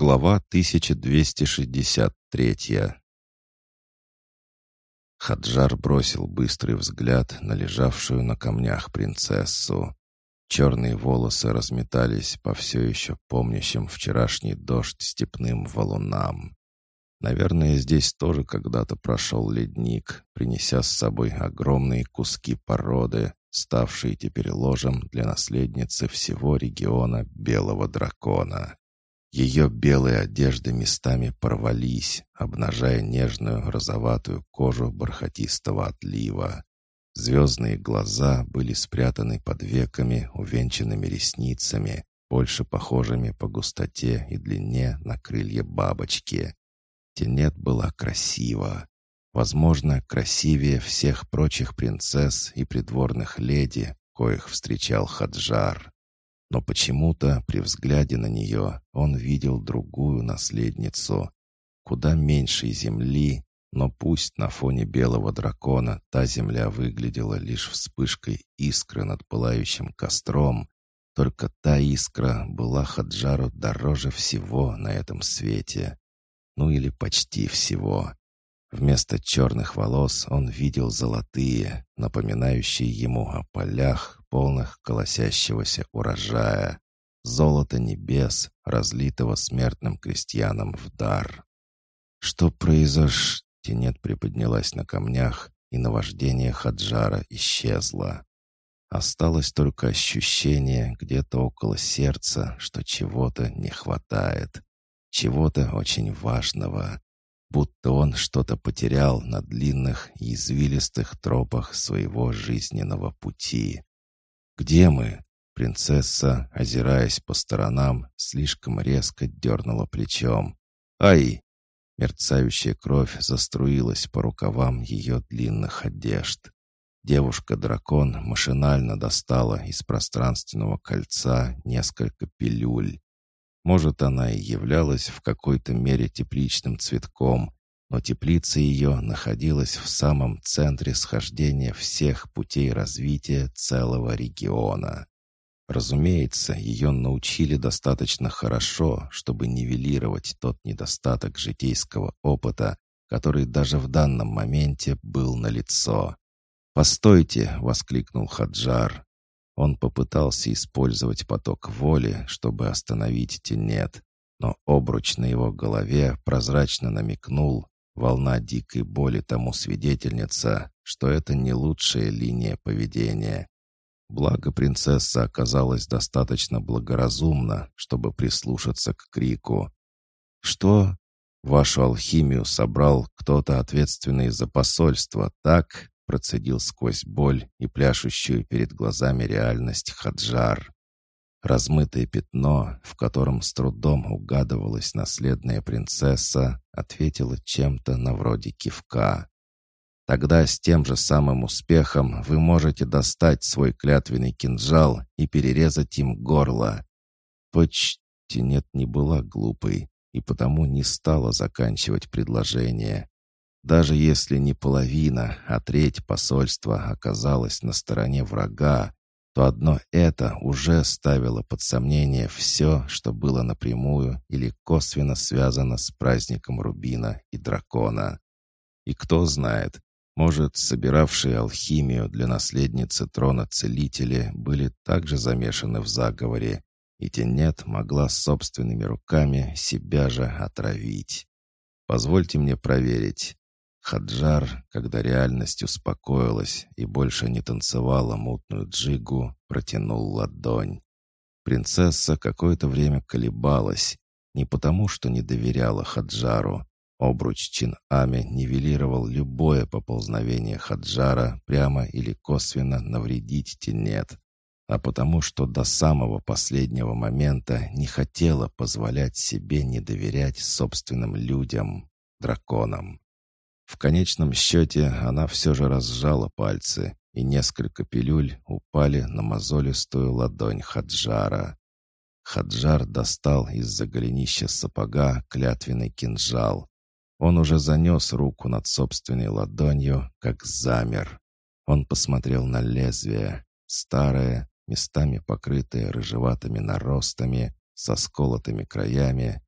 Глава 1263 Хаджар бросил быстрый взгляд на лежавшую на камнях принцессу. Черные волосы разметались по все еще помнящим вчерашний дождь степным валунам. Наверное, здесь тоже когда-то прошел ледник, принеся с собой огромные куски породы, ставшие теперь ложем для наследницы всего региона Белого Дракона. Ее белые одежды местами порвались, обнажая нежную розоватую кожу бархатистого отлива. Звездные глаза были спрятаны под веками, увенчанными ресницами, больше похожими по густоте и длине на крылья бабочки. Тенет была красива. Возможно, красивее всех прочих принцесс и придворных леди, коих встречал Хаджар. Но почему-то при взгляде на нее он видел другую наследницу, куда меньшей земли, но пусть на фоне белого дракона та земля выглядела лишь вспышкой искры над пылающим костром, только та искра была Хаджару дороже всего на этом свете. Ну или почти всего. Вместо черных волос он видел золотые, напоминающие ему о полях, полных колосящегося урожая. Золото небес, разлитого смертным крестьянам в дар. Что произош... Тенет приподнялась на камнях, и наваждение Хаджара исчезло. Осталось только ощущение где-то около сердца, что чего-то не хватает. Чего-то очень важного будто он что-то потерял на длинных и извилистых тропах своего жизненного пути. «Где мы?» Принцесса, озираясь по сторонам, слишком резко дернула плечом. «Ай!» Мерцающая кровь заструилась по рукавам ее длинных одежд. Девушка-дракон машинально достала из пространственного кольца несколько пилюль. Может, она и являлась в какой-то мере тепличным цветком, но теплица ее находилась в самом центре схождения всех путей развития целого региона. Разумеется, ее научили достаточно хорошо, чтобы нивелировать тот недостаток житейского опыта, который даже в данном моменте был налицо. «Постойте!» — воскликнул Хаджар. Он попытался использовать поток воли, чтобы остановить тенет, но обруч на его голове прозрачно намекнул, волна дикой боли тому свидетельница, что это не лучшая линия поведения. Благо принцесса оказалась достаточно благоразумна, чтобы прислушаться к крику. «Что? Вашу алхимию собрал кто-то ответственный за посольство, так?» Процедил сквозь боль и пляшущую перед глазами реальность Хаджар. Размытое пятно, в котором с трудом угадывалась наследная принцесса, ответила чем-то на вроде кивка. Тогда с тем же самым успехом вы можете достать свой клятвенный кинжал и перерезать им горло. Почти нет не была глупой и потому не стала заканчивать предложение. Даже если не половина, а треть посольства оказалась на стороне врага, то одно это уже ставило под сомнение все, что было напрямую или косвенно связано с праздником Рубина и Дракона. И кто знает, может, собиравшие алхимию для наследницы трона целители были также замешаны в заговоре, и Тенет могла собственными руками себя же отравить. Позвольте мне проверить. Хаджар, когда реальность успокоилась и больше не танцевала мутную джигу, протянул ладонь. Принцесса какое-то время колебалась, не потому, что не доверяла Хаджару. Обруч Чин-Ами нивелировал любое поползновение Хаджара прямо или косвенно навредить Тенет, а потому что до самого последнего момента не хотела позволять себе не доверять собственным людям, драконам. В конечном счете она все же разжала пальцы, и несколько пилюль упали на мозолистую ладонь Хаджара. Хаджар достал из-за голенища сапога клятвенный кинжал. Он уже занес руку над собственной ладонью, как замер. Он посмотрел на лезвие, старое, местами покрытое рыжеватыми наростами, со сколотыми краями.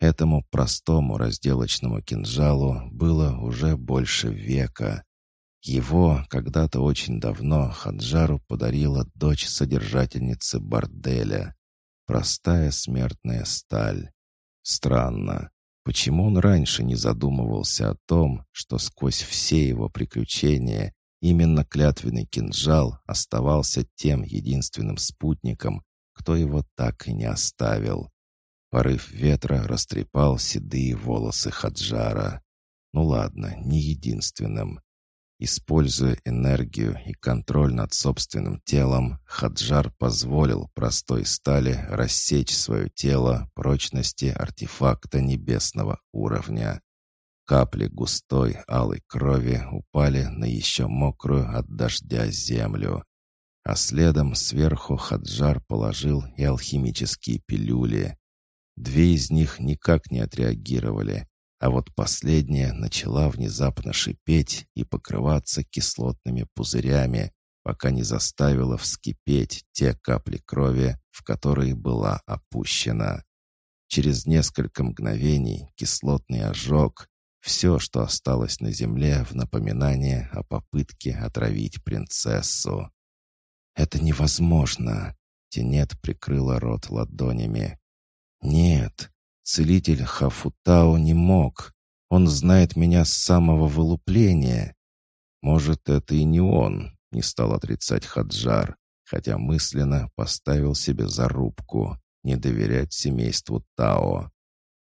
Этому простому разделочному кинжалу было уже больше века. Его когда-то очень давно Хаджару подарила дочь содержательницы борделя. Простая смертная сталь. Странно, почему он раньше не задумывался о том, что сквозь все его приключения именно клятвенный кинжал оставался тем единственным спутником, кто его так и не оставил. Порыв ветра растрепал седые волосы Хаджара. Ну ладно, не единственным. Используя энергию и контроль над собственным телом, Хаджар позволил простой стали рассечь свое тело прочности артефакта небесного уровня. Капли густой алой крови упали на еще мокрую от дождя землю. А следом сверху Хаджар положил и алхимические пилюли. Две из них никак не отреагировали, а вот последняя начала внезапно шипеть и покрываться кислотными пузырями, пока не заставила вскипеть те капли крови, в которые была опущена. Через несколько мгновений кислотный ожог, все, что осталось на земле в напоминание о попытке отравить принцессу. «Это невозможно!» Тенет прикрыла рот ладонями. «Нет, целитель Хафутао не мог. Он знает меня с самого вылупления». «Может, это и не он», — не стал отрицать Хаджар, хотя мысленно поставил себе зарубку не доверять семейству Тао.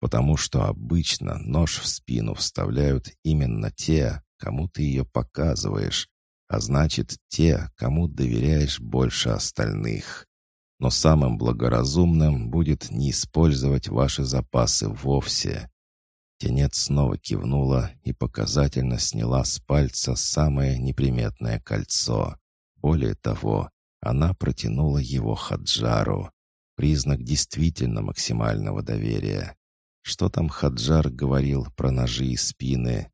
Потому что обычно нож в спину вставляют именно те, кому ты ее показываешь, а значит, те, кому доверяешь больше остальных но самым благоразумным будет не использовать ваши запасы вовсе. Тенец снова кивнула и показательно сняла с пальца самое неприметное кольцо. Более того, она протянула его Хаджару. Признак действительно максимального доверия. Что там Хаджар говорил про ножи и спины?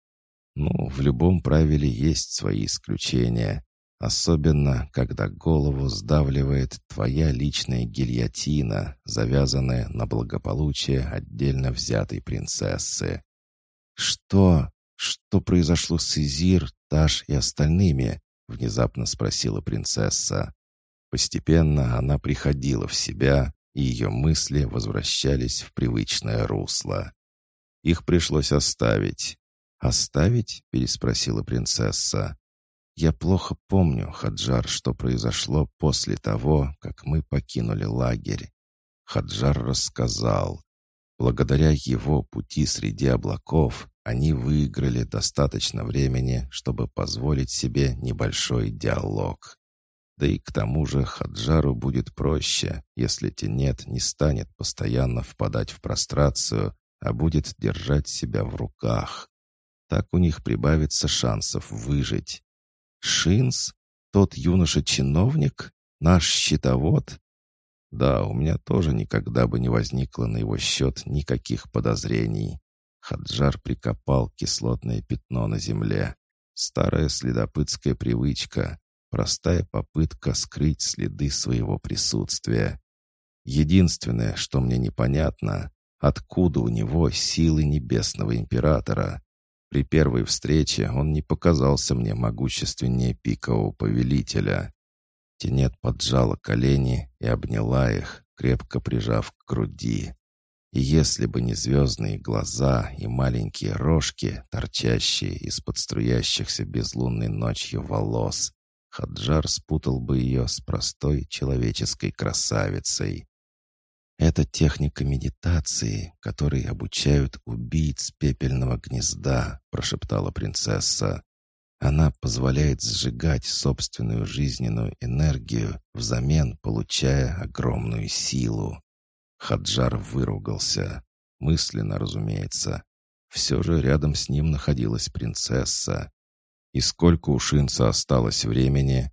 Ну, в любом правиле есть свои исключения. Особенно, когда голову сдавливает твоя личная гильотина, завязанная на благополучие отдельно взятой принцессы. «Что? Что произошло с Изир, Таш и остальными?» — внезапно спросила принцесса. Постепенно она приходила в себя, и ее мысли возвращались в привычное русло. Их пришлось оставить. «Оставить?» — переспросила принцесса. Я плохо помню, Хаджар, что произошло после того, как мы покинули лагерь. Хаджар рассказал. Благодаря его пути среди облаков они выиграли достаточно времени, чтобы позволить себе небольшой диалог. Да и к тому же Хаджару будет проще, если Тенет не станет постоянно впадать в прострацию, а будет держать себя в руках. Так у них прибавится шансов выжить. Шинс? Тот юноша-чиновник? Наш счетовод? Да, у меня тоже никогда бы не возникло на его счет никаких подозрений. Хаджар прикопал кислотное пятно на земле. Старая следопытская привычка, простая попытка скрыть следы своего присутствия. Единственное, что мне непонятно, откуда у него силы небесного императора. При первой встрече он не показался мне могущественнее пикового повелителя. Тенет поджала колени и обняла их, крепко прижав к груди. И если бы не звездные глаза и маленькие рожки, торчащие из-под струящихся безлунной ночью волос, Хаджар спутал бы ее с простой человеческой красавицей. Это техника медитации, которой обучают убийц пепельного гнезда, прошептала принцесса. Она позволяет сжигать собственную жизненную энергию, взамен получая огромную силу. Хаджар выругался. Мысленно, разумеется. Все же рядом с ним находилась принцесса. И сколько у Шинца осталось времени?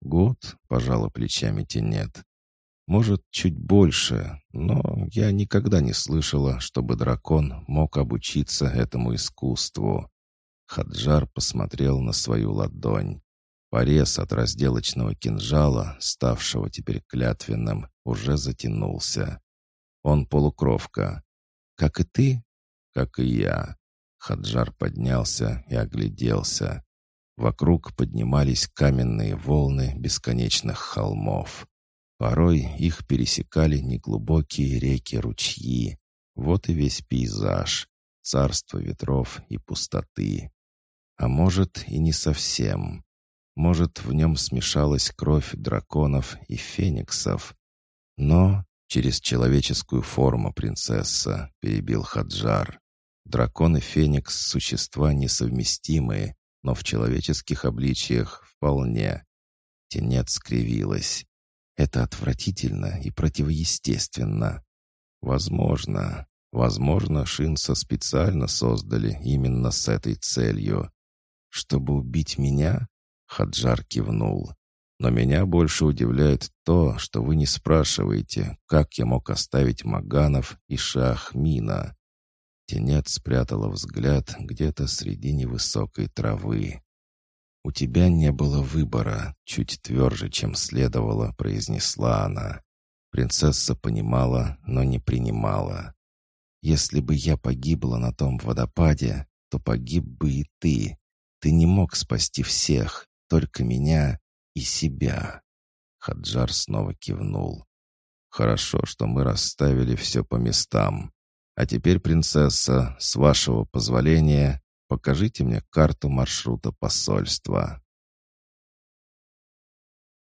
Год, пожала плечами Тенет. Может, чуть больше, но я никогда не слышала, чтобы дракон мог обучиться этому искусству. Хаджар посмотрел на свою ладонь. Порез от разделочного кинжала, ставшего теперь клятвенным, уже затянулся. Он полукровка. как и ты?» «Как и я». Хаджар поднялся и огляделся. Вокруг поднимались каменные волны бесконечных холмов. Порой их пересекали неглубокие реки-ручьи. Вот и весь пейзаж, царство ветров и пустоты. А может, и не совсем. Может, в нем смешалась кровь драконов и фениксов. Но через человеческую форму принцесса, перебил Хаджар. Дракон и феникс — существа несовместимые, но в человеческих обличиях вполне. Тенец скривилась. Это отвратительно и противоестественно. Возможно, возможно, Шинса специально создали именно с этой целью. Чтобы убить меня? Хаджар кивнул. Но меня больше удивляет то, что вы не спрашиваете, как я мог оставить Маганов и Шахмина. Тенет спрятала взгляд где-то среди невысокой травы. «У тебя не было выбора», — чуть тверже, чем следовало, произнесла она. Принцесса понимала, но не принимала. «Если бы я погибла на том водопаде, то погиб бы и ты. Ты не мог спасти всех, только меня и себя». Хаджар снова кивнул. «Хорошо, что мы расставили все по местам. А теперь, принцесса, с вашего позволения, покажите мне карту маршрута посольства».